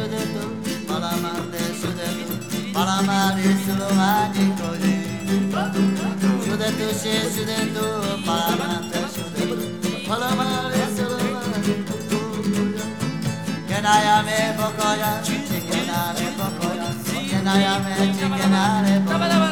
sudetu Malamande sudetu Malamari sulumani kodi Sudetu she sudetu Malamande sudetu Malamari sulumani Kenayame bokoya Chikenare bokoya Kenayame chikenare bokoya